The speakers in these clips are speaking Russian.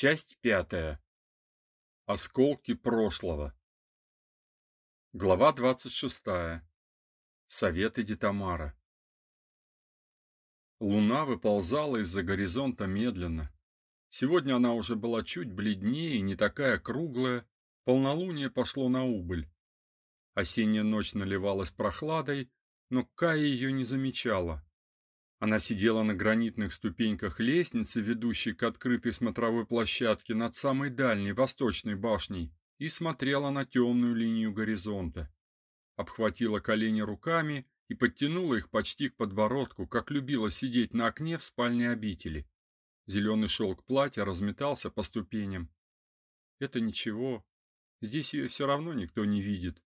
Часть пятая. Осколки прошлого. Глава двадцать шестая. Советы Детамара. Луна выползала из-за горизонта медленно. Сегодня она уже была чуть бледнее и не такая круглая. Полнолуние пошло на убыль. Осенняя ночь наливалась прохладой, но Кая ее не замечала. Она сидела на гранитных ступеньках лестницы, ведущей к открытой смотровой площадке над самой дальней восточной башней, и смотрела на темную линию горизонта. Обхватила колени руками и подтянула их почти к подбородку, как любила сидеть на окне в спальне обители. Зеленый шелк платья разметался по ступеням. Это ничего. Здесь ее все равно никто не видит.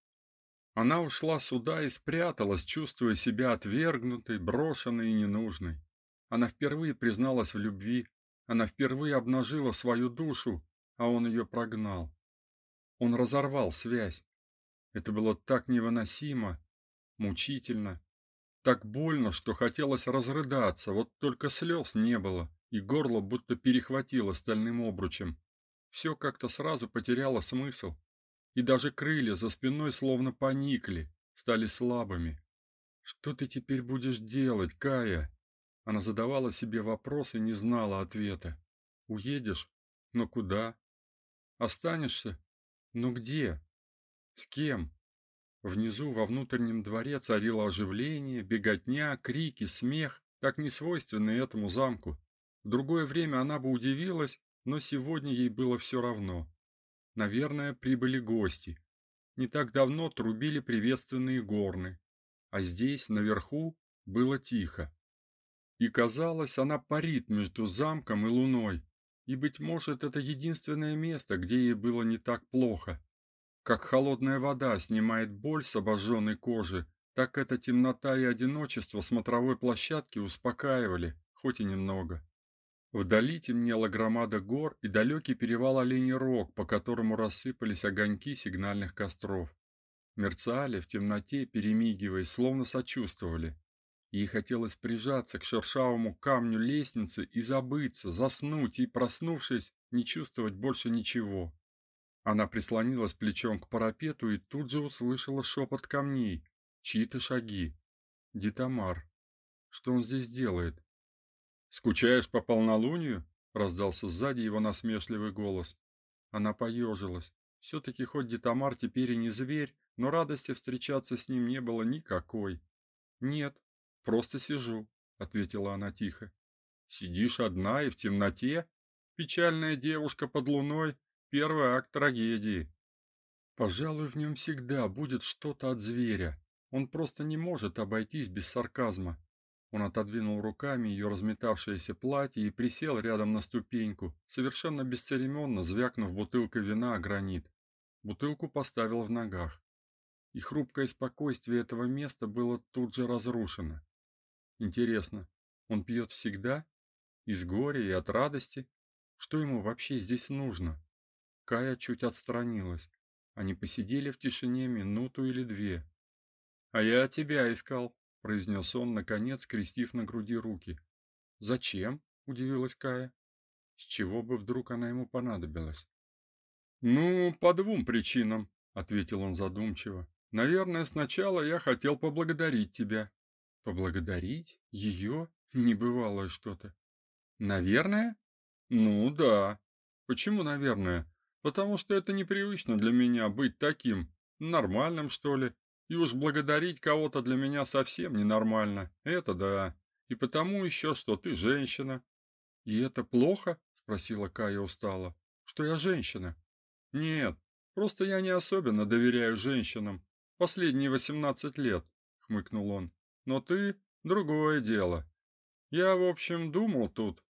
Она ушла сюда и спряталась, чувствуя себя отвергнутой, брошенной и ненужной. Она впервые призналась в любви, она впервые обнажила свою душу, а он ее прогнал. Он разорвал связь. Это было так невыносимо, мучительно, так больно, что хотелось разрыдаться, вот только слез не было, и горло будто перехватило стальным обручем. Все как-то сразу потеряло смысл и даже крылья за спиной словно поникли, стали слабыми. Что ты теперь будешь делать, Кая? Она задавала себе вопрос и не знала ответа. Уедешь? Но куда? Останешься? Но где? С кем? Внизу во внутреннем дворе царило оживление, беготня, крики, смех, так несвойственные этому замку. В другое время она бы удивилась, но сегодня ей было все равно. Наверное, прибыли гости. Не так давно трубили приветственные горны, а здесь, наверху, было тихо. И казалось, она парит между замком и луной, и быть может, это единственное место, где ей было не так плохо. Как холодная вода снимает боль с обожженной кожи, так эта темнота и одиночество смотровой площадки успокаивали, хоть и немного. Вдали темнела громада гор и далекий перевал Оленей Рог, по которому рассыпались огоньки сигнальных костров. Мерцали в темноте, перемигиваясь, словно сочувствовали. Ей хотелось прижаться к шершавому камню лестницы и забыться, заснуть и, проснувшись, не чувствовать больше ничего. Она прислонилась плечом к парапету и тут же услышала шепот камней, чьи-то шаги. Дитамар. Что он здесь делает? Скучаешь по полнолунию? раздался сзади его насмешливый голос. Она поежилась. все таки хоть Детамар теперь и не зверь, но радости встречаться с ним не было никакой. Нет, просто сижу, ответила она тихо. Сидишь одна и в темноте? Печальная девушка под луной первый акт трагедии. Пожалуй, в нем всегда будет что-то от зверя. Он просто не может обойтись без сарказма. Он отодвинул руками ее разметавшееся платье и присел рядом на ступеньку, совершенно бесцеремонно звякнув бутылкой вина о гранит. Бутылку поставил в ногах. И хрупкое спокойствие этого места было тут же разрушено. Интересно, он пьет всегда? Из горя и от радости? Что ему вообще здесь нужно? Кая чуть отстранилась. Они посидели в тишине минуту или две. А я тебя искал, произнес он наконец, скрестив на груди руки. "Зачем?" удивилась Кая. С чего бы вдруг она ему понадобилась? "Ну, по двум причинам", ответил он задумчиво. "Наверное, сначала я хотел поблагодарить тебя". "Поблагодарить ее? Небывалое что-то". "Наверное?" "Ну да. Почему, наверное? Потому что это непривычно для меня быть таким нормальным, что ли. И уж благодарить кого-то для меня совсем ненормально. Это да. И потому еще, что ты женщина. И это плохо? спросила Кая устало. Что я женщина? Нет, просто я не особенно доверяю женщинам. Последние восемнадцать лет, хмыкнул он. Но ты другое дело. Я, в общем, думал тут.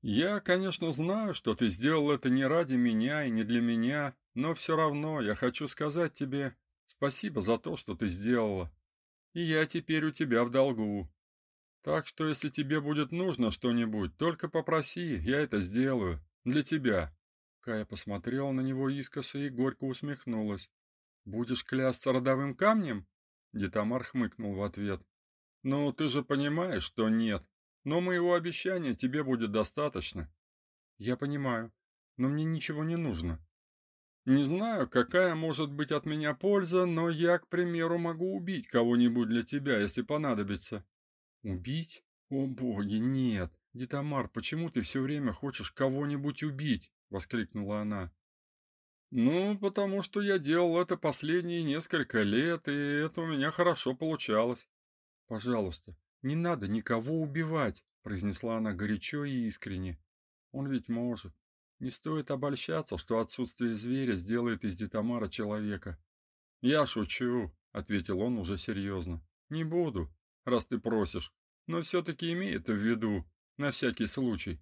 Я, конечно, знаю, что ты сделал это не ради меня и не для меня, но все равно я хочу сказать тебе, Спасибо за то, что ты сделала. И я теперь у тебя в долгу. Так что если тебе будет нужно что-нибудь, только попроси, я это сделаю для тебя. Кая посмотрела на него искоса и горько усмехнулась. Будешь клясться родовым камнем? Детамар хмыкнул в ответ. Ну, ты же понимаешь, что нет. Но моего обещания тебе будет достаточно. Я понимаю. но мне ничего не нужно. Не знаю, какая может быть от меня польза, но я, к примеру, могу убить кого-нибудь для тебя, если понадобится. Убить? О, боги, нет. Дитамар, почему ты все время хочешь кого-нибудь убить? воскликнула она. Ну, потому что я делал это последние несколько лет, и это у меня хорошо получалось. Пожалуйста, не надо никого убивать, произнесла она горячо и искренне. Он ведь может. Не стоит обольщаться, что отсутствие зверя сделает из Детамара человека. Я шучу, ответил он уже серьезно. Не буду, раз ты просишь, но все таки имей это в виду, на всякий случай.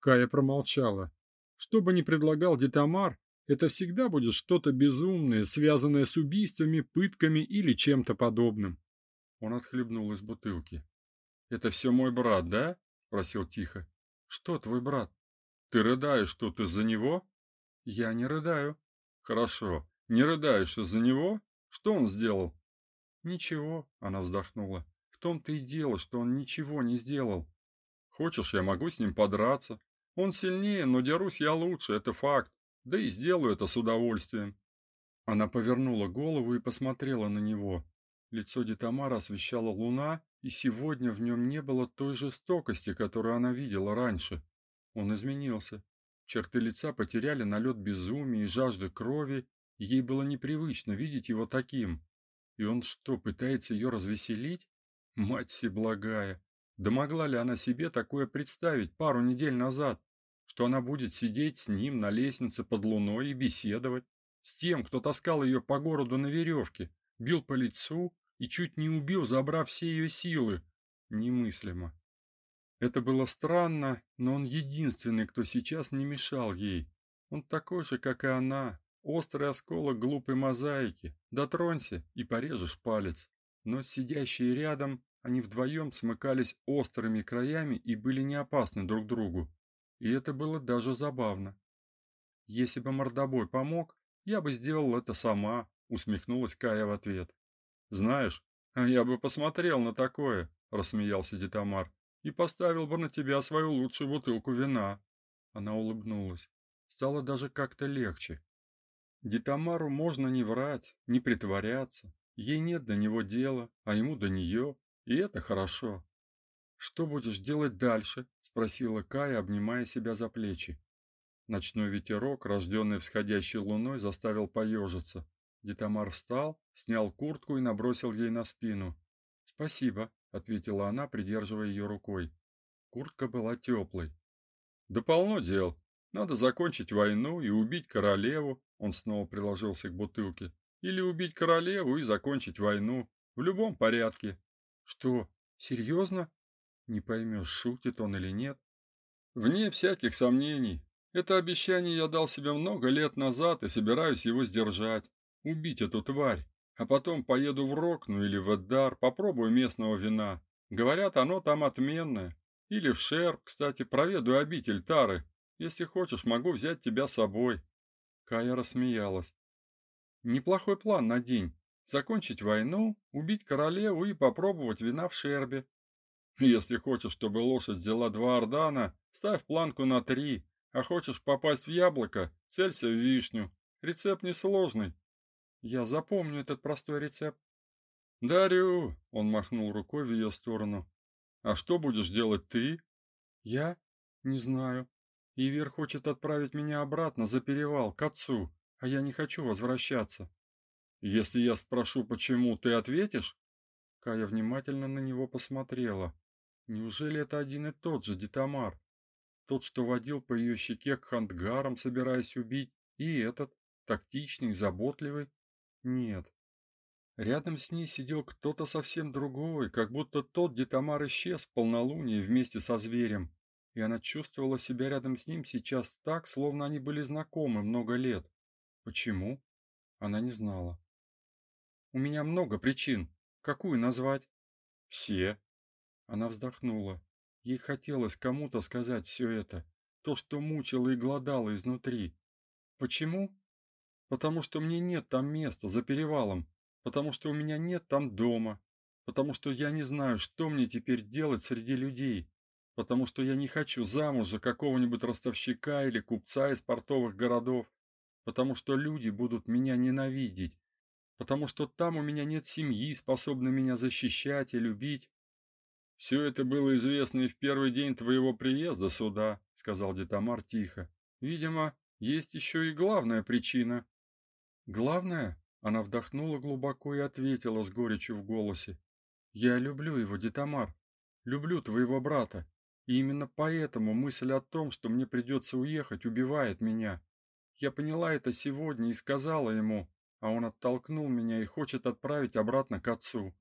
Кая промолчала. Что бы ни предлагал Детамар, это всегда будет что-то безумное, связанное с убийствами, пытками или чем-то подобным. Он отхлебнул из бутылки. Это все мой брат, да? спросил тихо. Что твой брат? Ты рыдаешь тут из-за него? Я не рыдаю. Хорошо. Не рыдаешь из-за него? Что он сделал? Ничего, она вздохнула. В том-то и дело, что он ничего не сделал. Хочешь, я могу с ним подраться? Он сильнее, но дерусь я лучше, это факт. Да и сделаю это с удовольствием. Она повернула голову и посмотрела на него. Лицо Детамара освещала луна, и сегодня в нем не было той жестокости, которую она видела раньше. Он изменился. Черты лица потеряли налет безумия и жажды крови, ей было непривычно видеть его таким. И он что, пытается ее развеселить? Мать всеблагая! Да могла ли она себе такое представить пару недель назад? что она будет сидеть с ним на лестнице под луной и беседовать с тем, кто таскал ее по городу на веревке, бил по лицу и чуть не убил, забрав все ее силы. Немыслимо. Это было странно, но он единственный, кто сейчас не мешал ей. Он такой же, как и она, острый осколок глупой мозаики. Дотронься и порежешь палец. Но сидящие рядом, они вдвоем смыкались острыми краями и были не опасны друг другу. И это было даже забавно. Если бы мордобой помог, я бы сделал это сама, усмехнулась Кая в ответ. Знаешь, а я бы посмотрел на такое, рассмеялся Детамар. И поставил бы на тебя свою лучшую бутылку вина. Она улыбнулась. Стало даже как-то легче. Детамару можно не врать, не притворяться. Ей нет до него дела, а ему до нее, и это хорошо. Что будешь делать дальше? спросила Кая, обнимая себя за плечи. Ночной ветерок, рожденный всходящей луной, заставил поежиться. Детамар встал, снял куртку и набросил ей на спину. "Спасибо", ответила она, придерживая ее рукой. Куртка была теплой. "Да полно дел. Надо закончить войну и убить королеву", он снова приложился к бутылке. "Или убить королеву и закончить войну в любом порядке". "Что? Серьезно?» Не поймешь, шутит он или нет. Вне всяких сомнений. Это обещание я дал себе много лет назад и собираюсь его сдержать. Убить эту тварь. А потом поеду в Рокну или в Эддар, попробую местного вина. Говорят, оно там отменное. Или в Шерп, кстати, проведу обитель Тары. Если хочешь, могу взять тебя с собой. Кая рассмеялась. Неплохой план на день. Закончить войну, убить королеву и попробовать вина в Шербе. Если хочешь, чтобы лошадь взяла два ордана, ставь планку на три, а хочешь попасть в яблоко, целься в вишню. Рецепт несложный. Я запомню этот простой рецепт. Дарю, он махнул рукой в ее сторону. А что будешь делать ты? Я не знаю. Ивер хочет отправить меня обратно за перевал к отцу, а я не хочу возвращаться. Если я спрошу, почему, ты ответишь? Кая внимательно на него посмотрела. Неужели это один и тот же Детамар? Тот, что водил по ее щеке к хандгарам, собираясь убить, и этот, тактичный, заботливый? Нет. Рядом с ней сидел кто-то совсем другой, как будто тот Детамар исчез в полнолуние вместе со зверем, и она чувствовала себя рядом с ним сейчас так, словно они были знакомы много лет. Почему? Она не знала. У меня много причин. Какую назвать? Все, она вздохнула. Ей хотелось кому-то сказать все это, то, что мучило и глодало изнутри. Почему? Потому что мне нет там места за перевалом, потому что у меня нет там дома, потому что я не знаю, что мне теперь делать среди людей, потому что я не хочу замуж за какого-нибудь ростовщика или купца из портовых городов, потому что люди будут меня ненавидеть, потому что там у меня нет семьи, способной меня защищать и любить. Все это было известно и в первый день твоего приезда сюда, сказал Детамар тихо. Видимо, есть еще и главная причина. Главная? Она вдохнула глубоко и ответила с горечью в голосе. Я люблю его, Детамар. Люблю твоего брата. И именно поэтому мысль о том, что мне придется уехать, убивает меня. Я поняла это сегодня и сказала ему, а он оттолкнул меня и хочет отправить обратно к отцу.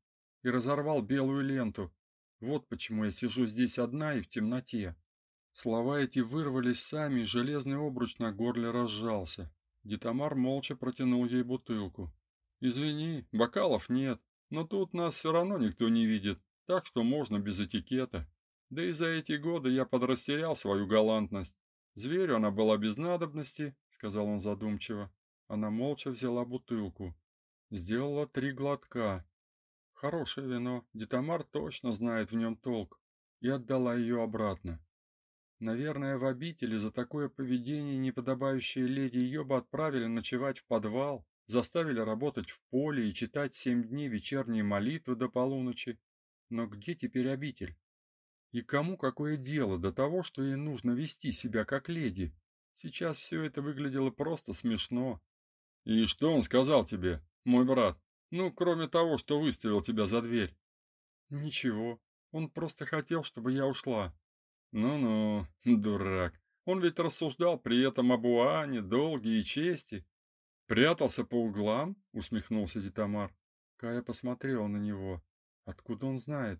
И разорвал белую ленту. Вот почему я сижу здесь одна и в темноте. Слова эти вырвались сами, и железный обруч на горле разжался. Детамар молча протянул ей бутылку. Извини, бокалов нет, но тут нас все равно никто не видит, так что можно без этикета. Да и за эти годы я подрастерял свою галантность. Зверю она была без надобности, сказал он задумчиво. Она молча взяла бутылку, сделала три глотка. Хорошее вино, Детамар точно знает в нем толк, и отдала ее обратно. Наверное, в обители за такое поведение неподобающее леди бы отправили ночевать в подвал, заставили работать в поле и читать семь дней вечерние молитвы до полуночи. Но где теперь обитель? И кому какое дело до того, что ей нужно вести себя как леди? Сейчас все это выглядело просто смешно. И что он сказал тебе, мой брат? Ну, кроме того, что выставил тебя за дверь. Ничего. Он просто хотел, чтобы я ушла. Ну-ну, дурак. Он ведь рассуждал при этом об Уане, долге и чести. Прятался по углам, усмехнулся Дитамар. Кая посмотрела на него. Откуда он знает?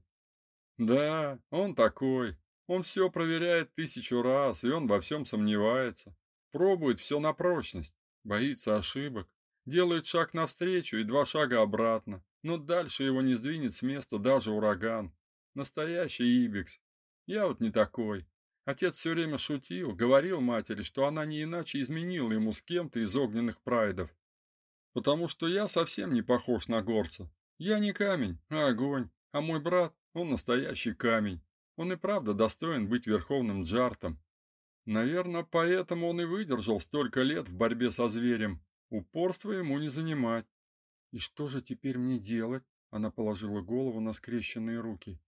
Да, он такой. Он все проверяет тысячу раз, и он во всем сомневается. Пробует все на прочность, боится ошибок, делает шаг навстречу и два шага обратно. Но дальше его не сдвинет с места даже ураган. Настоящий ибикс. Я вот не такой. Отец все время шутил, говорил матери, что она не иначе изменила ему с кем-то из огненных прайдов. Потому что я совсем не похож на горца. Я не камень, а огонь, а мой брат, он настоящий камень. Он и правда достоин быть верховным джартом. Наверное, поэтому он и выдержал столько лет в борьбе со зверем. Упорство ему не занимать. И что же теперь мне делать? Она положила голову на скрещенные руки.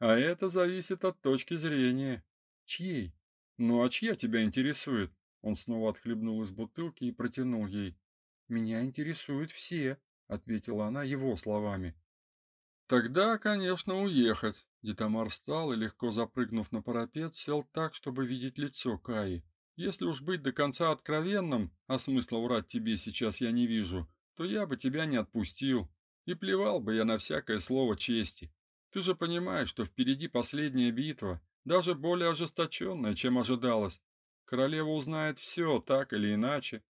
А это зависит от точки зрения. Чьей? Ну, а чья тебя интересует? Он снова отхлебнул из бутылки и протянул ей. Меня интересуют все, ответила она его словами. Тогда, конечно, уехать. Детамар встал и легко запрыгнув на парапет, сел так, чтобы видеть лицо Каи. Если уж быть до конца откровенным, а смысла врать тебе сейчас я не вижу, то я бы тебя не отпустил, и плевал бы я на всякое слово чести. Ты же понимаешь, что впереди последняя битва, даже более ожесточенная, чем ожидалось. Королева узнает все, так или иначе.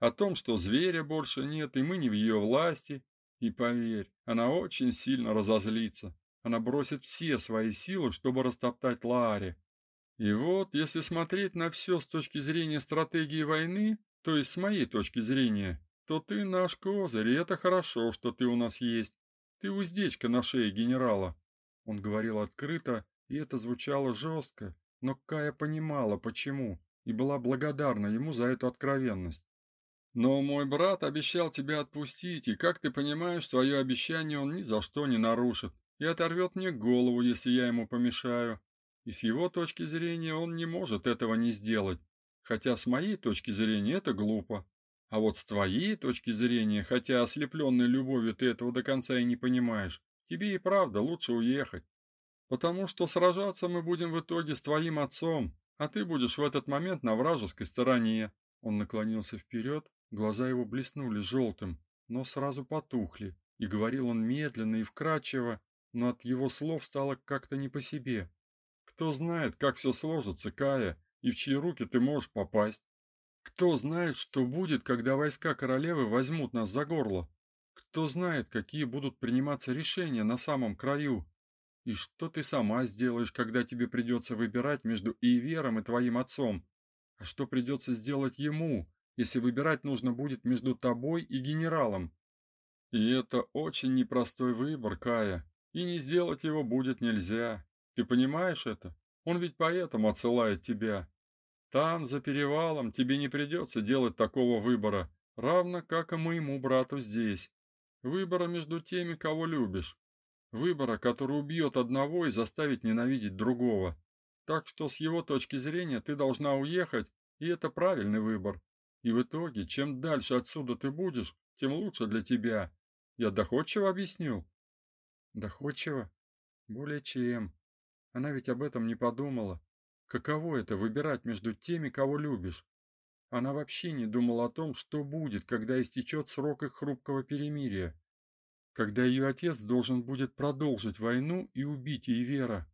О том, что зверя больше нет, и мы не в ее власти. И поверь, она очень сильно разозлится. Она бросит все свои силы, чтобы растоптать Лааре. И вот, если смотреть на все с точки зрения стратегии войны, то есть с моей точки зрения, то ты наш козырь, и это хорошо, что ты у нас есть. Ты уздечка на шее генерала. Он говорил открыто, и это звучало жестко, но Кая понимала почему и была благодарна ему за эту откровенность. Но мой брат обещал тебя отпустить, и, как ты понимаешь, свое обещание он ни за что не нарушит и оторвет мне голову, если я ему помешаю. И с его точки зрения он не может этого не сделать, хотя с моей точки зрения это глупо. А вот с твоей точки зрения, хотя ослепленной любовью ты этого до конца и не понимаешь, тебе и правда лучше уехать. Потому что сражаться мы будем в итоге с твоим отцом, а ты будешь в этот момент на вражеской стороне. Он наклонился вперед, глаза его блеснули желтым, но сразу потухли, и говорил он медленно и вкрадчиво, но от его слов стало как-то не по себе. Кто знает, как все сложится, Кая, и в чьи руки ты можешь попасть? Кто знает, что будет, когда войска королевы возьмут нас за горло? Кто знает, какие будут приниматься решения на самом краю? И что ты сама сделаешь, когда тебе придется выбирать между Ивером и твоим отцом? А что придется сделать ему, если выбирать нужно будет между тобой и генералом? И это очень непростой выбор, Кая, и не сделать его будет нельзя. Ты понимаешь это? Он ведь поэтому отсылает тебя. Там, за перевалом, тебе не придется делать такого выбора, равно как и моему брату здесь. Выбора между теми, кого любишь. Выбора, который убьет одного и заставит ненавидеть другого. Так что с его точки зрения ты должна уехать, и это правильный выбор. И в итоге, чем дальше отсюда ты будешь, тем лучше для тебя. Я доходчиво объяснил. Доходчиво? Более чем. Она ведь об этом не подумала. Каково это выбирать между теми, кого любишь? Она вообще не думала о том, что будет, когда истечет срок их хрупкого перемирия. Когда ее отец должен будет продолжить войну и убить Ивера.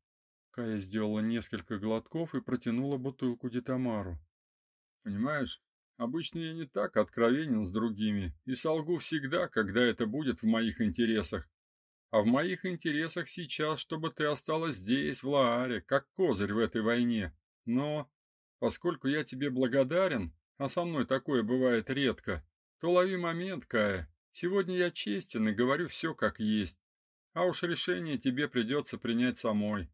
Кая сделала несколько глотков и протянула бутылку Детамару. Понимаешь, обычно я не так откровенен с другими и солгу всегда, когда это будет в моих интересах. А в моих интересах сейчас, чтобы ты осталась здесь, в Лааре, как козырь в этой войне. Но поскольку я тебе благодарен, а со мной такое бывает редко, то лови момент, Кая. Сегодня я честен и говорю все как есть. А уж решение тебе придется принять самой.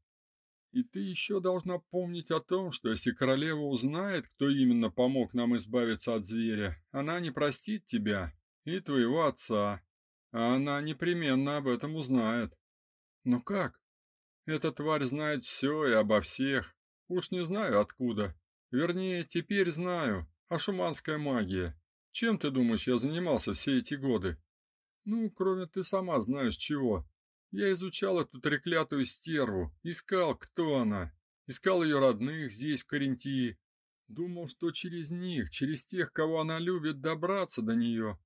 И ты еще должна помнить о том, что если королева узнает, кто именно помог нам избавиться от зверя, она не простит тебя и твоего отца. А она непременно об этом узнает. Но как? Эта тварь знает все и обо всех. Уж не знаю откуда. Вернее, теперь знаю. А шуманская магия. Чем ты думаешь, я занимался все эти годы? Ну, кроме ты сама знаешь чего. Я изучал эту треклятую стерву, искал, кто она, искал ее родных здесь, в Карентии. Думал, что через них, через тех, кого она любит, добраться до нее.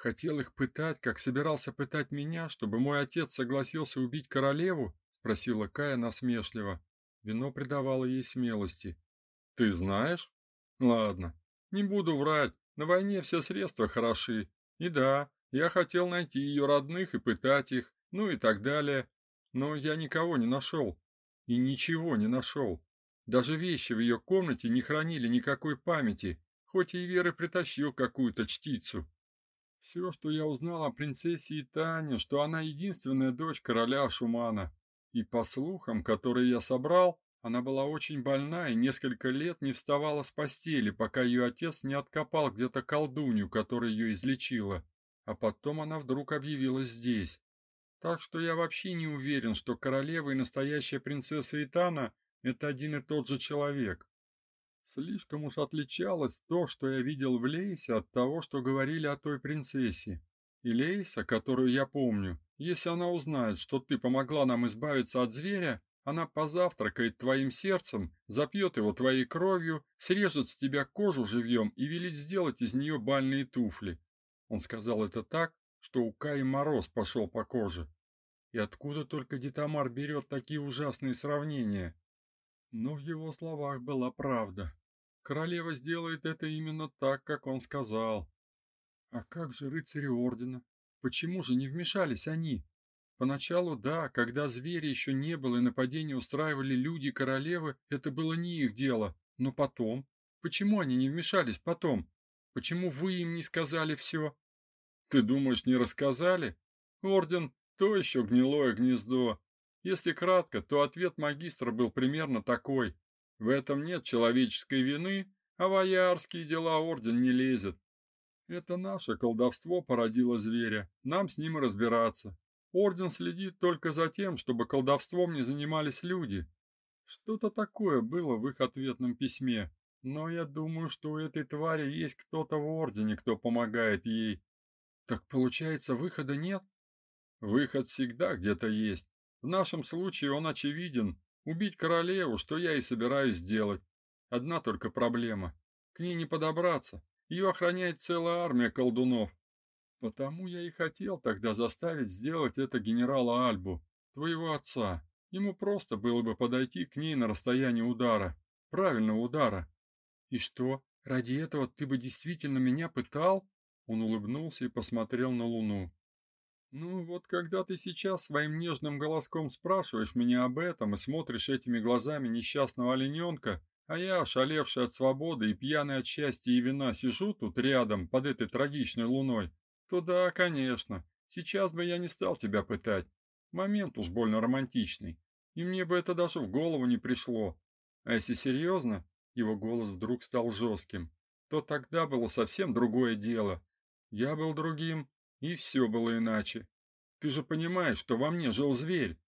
Хотел их пытать, как собирался пытать меня, чтобы мой отец согласился убить королеву? спросила Кая насмешливо. Вино придавало ей смелости. Ты знаешь? Ладно, не буду врать. На войне все средства хороши. И да, я хотел найти ее родных и пытать их, ну и так далее. Но я никого не нашел. И ничего не нашел. Даже вещи в ее комнате не хранили никакой памяти, хоть и Вера притащил какую-то чтицу. Все, что я узнал о принцессе Итане, что она единственная дочь короля Шумана. И по слухам, которые я собрал, она была очень больна и несколько лет не вставала с постели, пока ее отец не откопал где-то колдунью, которая ее излечила. А потом она вдруг объявилась здесь. Так что я вообще не уверен, что королева и настоящая принцесса Итана это один и тот же человек. Слишком уж отличалось то, что я видел в Лейсе, от того, что говорили о той принцессе. И Лейса, которую я помню, если она узнает, что ты помогла нам избавиться от зверя, она позавтракает твоим сердцем, запьет его твоей кровью, срежет с тебя кожу живьем и велит сделать из нее бальные туфли. Он сказал это так, что у Каи мороз пошел по коже. И откуда только Детамар берет такие ужасные сравнения? Но в его словах была правда. Королева сделает это именно так, как он сказал. А как же рыцари ордена? Почему же не вмешались они? Поначалу, да, когда зверя еще не было и нападение устраивали люди королевы, это было не их дело. Но потом, почему они не вмешались потом? Почему вы им не сказали все? Ты думаешь, не рассказали? Орден то еще гнилое гнездо. Если кратко, то ответ магистра был примерно такой: в этом нет человеческой вины, а в аярские дела орден не лезет. Это наше колдовство породило зверя. Нам с ним разбираться. Орден следит только за тем, чтобы колдовством не занимались люди. Что-то такое было в их ответном письме. Но я думаю, что у этой твари есть кто-то в ордене, кто помогает ей. Так получается, выхода нет? Выход всегда где-то есть. В нашем случае он очевиден. Убить королеву, что я и собираюсь сделать. Одна только проблема. К ней не подобраться. Ее охраняет целая армия колдунов. Потому я и хотел тогда заставить сделать это генерала Альбу, твоего отца. Ему просто было бы подойти к ней на расстояние удара, правильного удара. И что, ради этого ты бы действительно меня пытал? Он улыбнулся и посмотрел на луну. Ну вот когда ты сейчас своим нежным голоском спрашиваешь меня об этом и смотришь этими глазами несчастного олененка, а я, шалевший от свободы и пьяный от счастья и вина, сижу тут рядом под этой трагичной луной, то да, конечно, сейчас бы я не стал тебя пытать. Момент уж больно романтичный. и мне бы это даже в голову не пришло. А если серьезно, его голос вдруг стал жестким, то тогда было совсем другое дело. Я был другим, и все было иначе. Ты же понимаешь, что во мне жил зверь.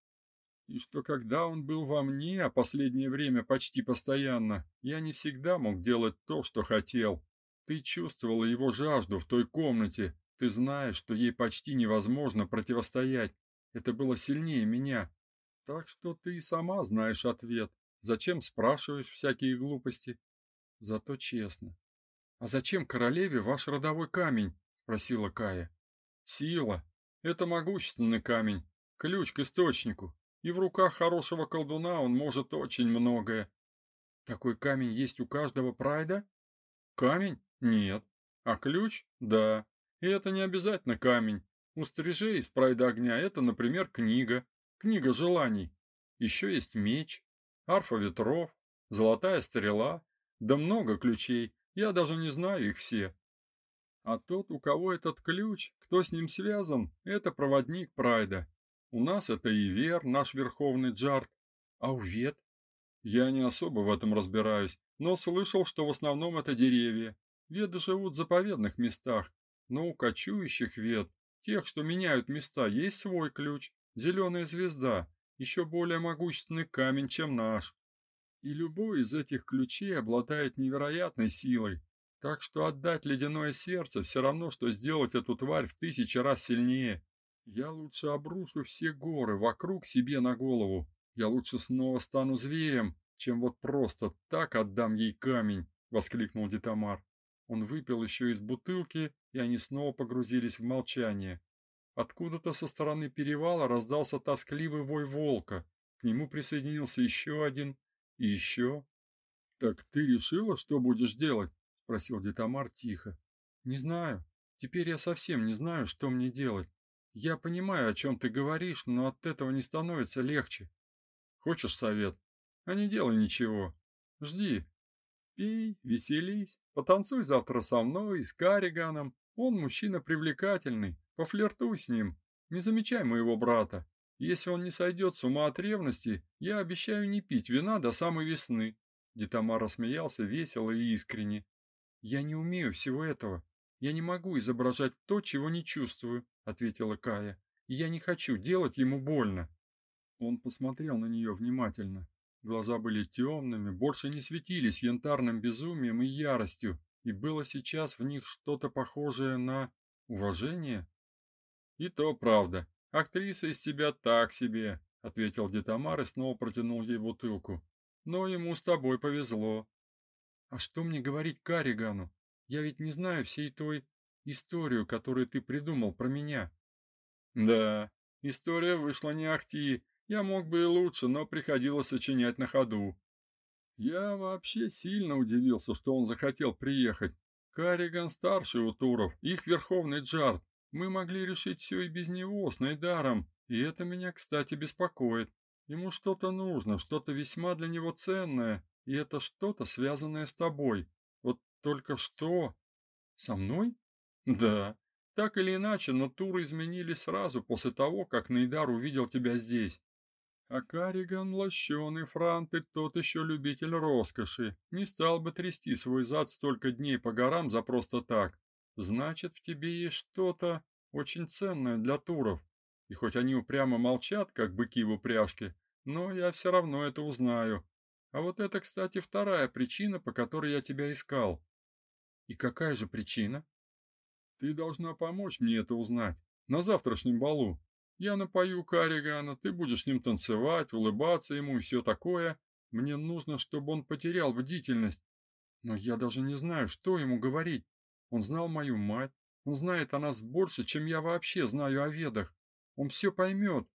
И что когда он был во мне, а последнее время почти постоянно, я не всегда мог делать то, что хотел. Ты чувствовала его жажду в той комнате. Ты знаешь, что ей почти невозможно противостоять. Это было сильнее меня. Так что ты и сама знаешь ответ. Зачем спрашиваешь всякие глупости? Зато честно. А зачем королеве ваш родовой камень? спросила Кая. Сила это могущественный камень, ключ к источнику, и в руках хорошего колдуна он может очень многое. Такой камень есть у каждого прайда? Камень? Нет. А ключ? Да. И это не обязательно камень. У стрижей из прайда огня это, например, книга, книга желаний. Еще есть меч, арфа ветров, золотая стрела, да много ключей. Я даже не знаю их все. А тот, у кого этот ключ, кто с ним связан, это проводник Прайда. У нас это Ивер, наш верховный джарт, а у Вет я не особо в этом разбираюсь, но слышал, что в основном это деревья. Веды живут в заповедных местах, но у кочующих вет, тех, что меняют места, есть свой ключ зеленая звезда, еще более могущественный камень, чем наш. И любой из этих ключей обладает невероятной силой, так что отдать ледяное сердце все равно, что сделать эту тварь в тысячи раз сильнее. Я лучше обрушу все горы вокруг себе на голову. Я лучше снова стану зверем, чем вот просто так отдам ей камень, воскликнул Детамар. Он выпил еще из бутылки, и они снова погрузились в молчание. Откуда-то со стороны перевала раздался тоскливый вой волка. К нему присоединился еще один и еще. Так ты решила, что будешь делать? Спросил Детамар тихо. Не знаю. Теперь я совсем не знаю, что мне делать. Я понимаю, о чем ты говоришь, но от этого не становится легче. Хочешь совет? А не делай ничего. Жди. Пей, веселись, потанцуй завтра со мной и с Кариганом. Он мужчина привлекательный, пофлиртуй с ним. Не замечай моего брата. Если он не сойдет с ума от ревности, я обещаю не пить вина до самой весны. Детамар рассмеялся весело и искренне. Я не умею всего этого. Я не могу изображать то, чего не чувствую, ответила Кая. И я не хочу делать ему больно. Он посмотрел на нее внимательно. Глаза были темными, больше не светились янтарным безумием и яростью, и было сейчас в них что-то похожее на уважение. И то правда. Актриса из тебя так себе, ответил Детамар и снова протянул ей бутылку. Но ему с тобой повезло. А что мне говорить Каригану? Я ведь не знаю всей той историю, которую ты придумал про меня. Да, история вышла не ахти. Я мог бы и лучше, но приходилось сочинять на ходу. Я вообще сильно удивился, что он захотел приехать. Кариган старший у Туров, их верховный джарт. Мы могли решить все и без него, с Найдаром, и это меня, кстати, беспокоит. Ему что-то нужно, что-то весьма для него ценное, и это что-то связанное с тобой. Вот только что со мной? Да. Так или иначе, но туры изменились сразу после того, как Нейдар увидел тебя здесь. А Кариган лощеный франт и тот еще любитель роскоши. Не стал бы трясти свой зад столько дней по горам за просто так. Значит, в тебе есть что-то очень ценное для туров. И хоть они упрямо молчат, как быки в упряжке, но я все равно это узнаю. А вот это, кстати, вторая причина, по которой я тебя искал. И какая же причина? Ты должна помочь мне это узнать на завтрашнем балу. Я напою Каригана, ты будешь с ним танцевать, улыбаться ему и все такое. Мне нужно, чтобы он потерял бдительность. Но я даже не знаю, что ему говорить. Он знал мою мать, он знает о нас больше, чем я вообще знаю о ведах. Он все поймет,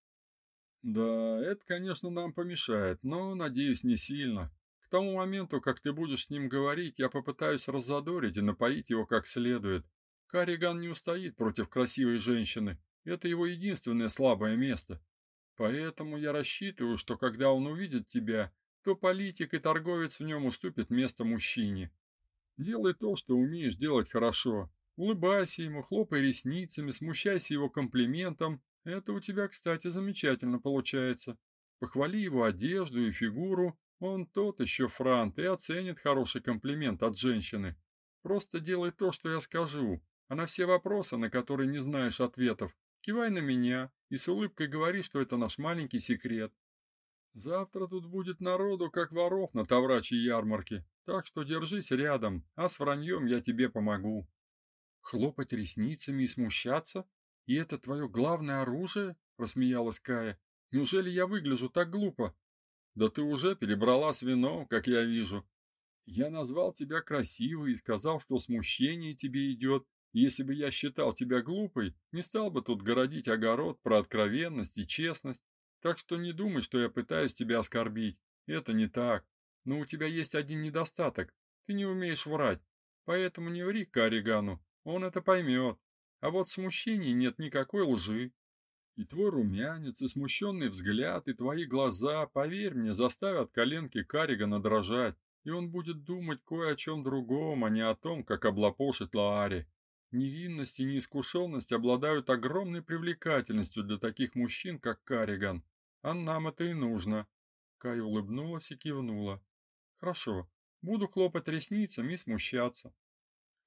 да, это, конечно, нам помешает, но, надеюсь, не сильно. К тому моменту, как ты будешь с ним говорить, я попытаюсь раззадорить и напоить его как следует. Кариган не устоит против красивой женщины. Это его единственное слабое место. Поэтому я рассчитываю, что когда он увидит тебя, то политик и торговец в нем уступят место мужчине. Делай то, что умеешь делать хорошо. Улыбайся ему, хлопай ресницами, смущайся его комплиментом, это у тебя, кстати, замечательно получается. Похвали его одежду и фигуру, он тот еще франт и оценит хороший комплимент от женщины. Просто делай то, что я скажу, а на все вопросы, на которые не знаешь ответов, кивай на меня и с улыбкой говори, что это наш маленький секрет. Завтра тут будет народу, как воров на Таврачьей ярмарке, так что держись рядом, а с враньем я тебе помогу. Хлопать ресницами и смущаться? И это твое главное оружие? Рассмеялась Кая. Неужели я выгляжу так глупо? Да ты уже перебрала с вином, как я вижу. Я назвал тебя красивой и сказал, что смущение тебе идет. Если бы я считал тебя глупой, не стал бы тут городить огород про откровенность и честность. Так что не думай, что я пытаюсь тебя оскорбить. Это не так. Но у тебя есть один недостаток. Ты не умеешь врать. Поэтому не ври Каригану. Он это поймет. А вот в смущении нет никакой лжи. И твой румянец, и смущенный взгляд, и твои глаза, поверь мне, заставят коленки Каригана дрожать, и он будет думать кое о чем другом, а не о том, как облапошить Лаари. Невинность и неискушенность обладают огромной привлекательностью для таких мужчин, как Кариган. А нам это и нужно. Кай улыбнулась и кивнула. Хорошо, буду хлопать ресницами и смущаться.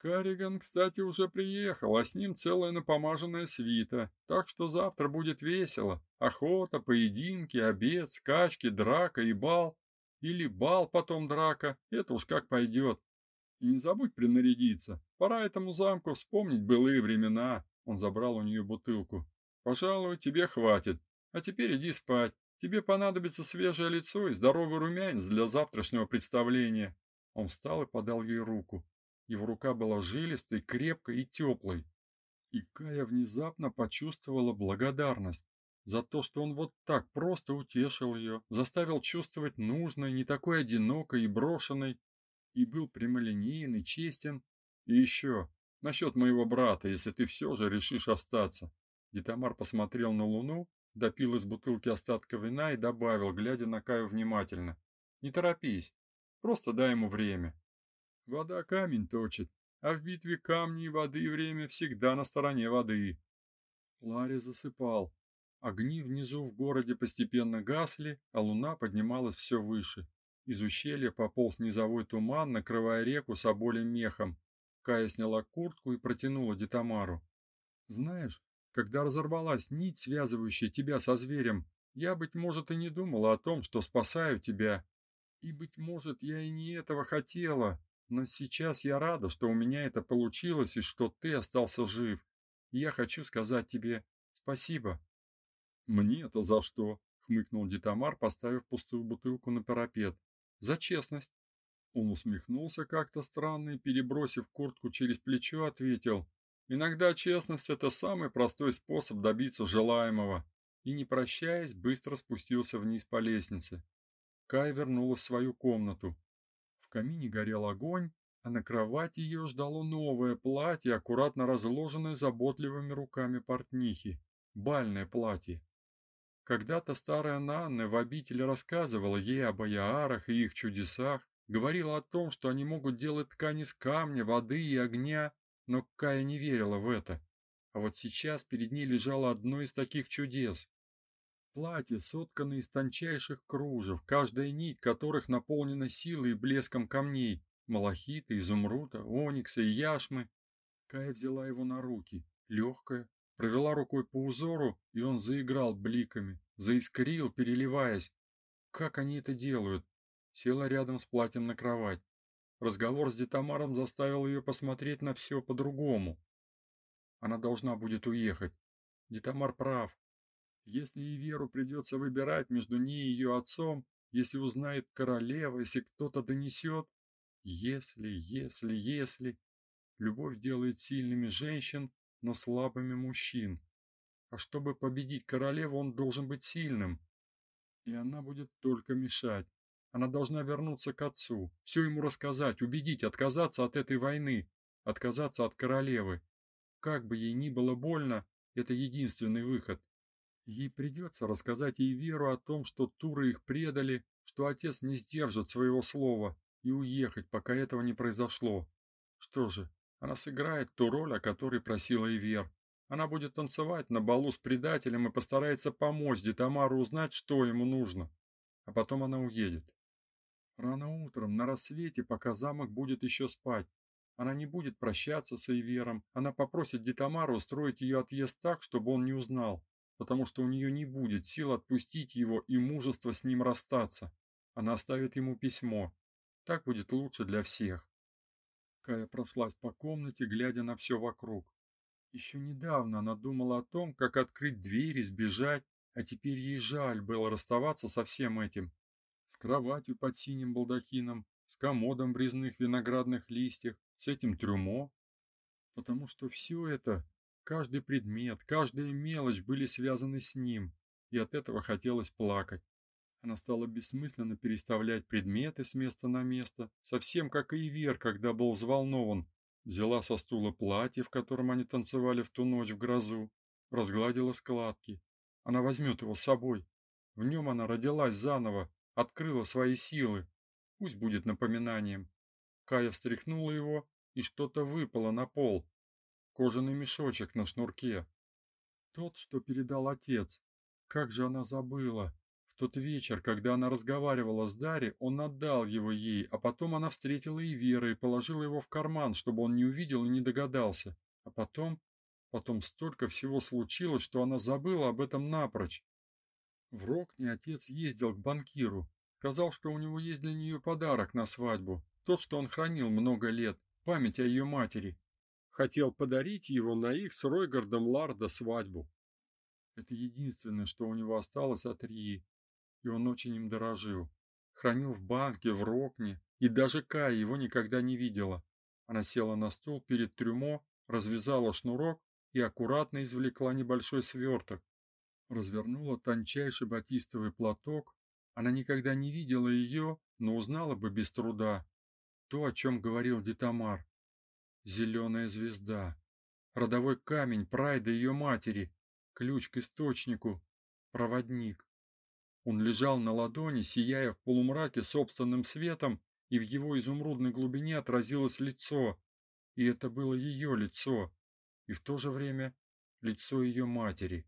Кариган, кстати, уже приехал, а с ним целая напомаженная свита, так что завтра будет весело. Охота, поединки, обед, скачки, драка и бал. Или бал, потом драка, это уж как пойдет. И не забудь принарядиться. Пора этому замку вспомнить былые времена. Он забрал у нее бутылку. Пожалуй, тебе хватит. А теперь иди спать. Тебе понадобится свежее лицо и здоровый румянец для завтрашнего представления. Он встал и подал ей руку. Его рука была жилистой, крепкой и теплой. И Кая внезапно почувствовала благодарность за то, что он вот так просто утешил ее, заставил чувствовать нужной, не такой одинокой и брошенной, и был прямолинейный, честен. И еще, насчет моего брата, если ты все же решишь остаться. Детамар посмотрел на луну, допил из бутылки остатка вина и добавил, глядя на Каю внимательно: "Не торопись, просто дай ему время. Вода камень точит, а в битве камней и воды время всегда на стороне воды". Ларри засыпал. Огни внизу в городе постепенно гасли, а луна поднималась все выше. Из ущелья пополз низовой туман, накрывая реку соболем мехом. Кая сняла куртку и протянула Детамару. Знаешь, когда разорвалась нить, связывающая тебя со зверем, я быть может и не думала о том, что спасаю тебя. И быть может, я и не этого хотела, но сейчас я рада, что у меня это получилось и что ты остался жив. Я хочу сказать тебе спасибо. Мне-то за что? хмыкнул Детамар, поставив пустую бутылку на парапет. За честность. Он усмехнулся как-то странно и, перебросив куртку через плечо, ответил: "Иногда честность это самый простой способ добиться желаемого". И не прощаясь, быстро спустился вниз по лестнице. Кай вернулась в свою комнату. Камине горел огонь, а на кровати ее ждало новое платье, аккуратно разложенное заботливыми руками портнихи. Бальное платье. Когда-то старая Нанна в обители рассказывала ей об аярах и их чудесах, говорила о том, что они могут делать ткани из камня, воды и огня, но Кая не верила в это. А вот сейчас перед ней лежало одно из таких чудес. Платье, сотканное из тончайших кружев, каждая нить которых наполнена силой и блеском камней, малахита, изумруда, оникса и яшмы. Кая взяла его на руки, легкое, провела рукой по узору, и он заиграл бликами, заискрил, переливаясь. Как они это делают? Села рядом с платьем на кровать. Разговор с Детамаром заставил ее посмотреть на все по-другому. Она должна будет уехать. Детамар прав. Если и Веру придется выбирать между ней и ее отцом, если узнает королева, если кто-то донесет, если, если, если любовь делает сильными женщин, но слабыми мужчин. А чтобы победить королеву, он должен быть сильным. И она будет только мешать. Она должна вернуться к отцу, все ему рассказать, убедить отказаться от этой войны, отказаться от королевы. Как бы ей ни было больно, это единственный выход. Ей придется рассказать ей Веру о том, что туры их предали, что отец не сдержит своего слова и уехать, пока этого не произошло. Что же, она сыграет ту роль, о которой просила Ивер. Она будет танцевать на балу с предателем и постарается помочь Детамару узнать, что ему нужно. А потом она уедет. Рано утром, на рассвете, пока замок будет еще спать, она не будет прощаться с Эйвером. Она попросит Детамару устроить ее отъезд так, чтобы он не узнал, потому что у нее не будет сил отпустить его и мужества с ним расстаться. Она оставит ему письмо. Так будет лучше для всех. Кая прошлась по комнате, глядя на все вокруг. Еще недавно она думала о том, как открыть дверь и сбежать, а теперь ей жаль было расставаться со всем этим. С кроватью под синим балдахином, с комодом в резных виноградных листьях, с этим трюмо. Потому что все это, каждый предмет, каждая мелочь были связаны с ним, и от этого хотелось плакать. Она стала бессмысленно переставлять предметы с места на место, совсем как и Ивер, когда был взволнован. Взяла со стула платье, в котором они танцевали в ту ночь в грозу, разгладила складки. Она возьмет его с собой. В нем она родилась заново, открыла свои силы. Пусть будет напоминанием. Кая встряхнула его, и что-то выпало на пол. Кожаный мешочек на шнурке. Тот, что передал отец. Как же она забыла тот вечер, когда она разговаривала с Дари, он отдал его ей, а потом она встретила и Вера и положила его в карман, чтобы он не увидел и не догадался. А потом, потом столько всего случилось, что она забыла об этом напрочь. В Рокне отец ездил к банкиру, сказал, что у него есть для нее подарок на свадьбу, тот, что он хранил много лет, память о ее матери. Хотел подарить его на их с Ройгардом Ларда свадьбу. Это единственное, что у него осталось от Рии, и он очень им дорожил. Хранил в банке, в рокне, и даже Кая его никогда не видела. Она села на стул перед трюмо, развязала шнурок и аккуратно извлекла небольшой сверток. Развернула тончайший батистовый платок. Она никогда не видела ее, но узнала бы без труда. То, о чем говорил Детамар. Зеленая звезда. Родовой камень прайда ее матери. Ключ к источнику. Проводник. Он лежал на ладони, сияя в полумраке собственным светом, и в его изумрудной глубине отразилось лицо. И это было ее лицо, и в то же время лицо ее матери.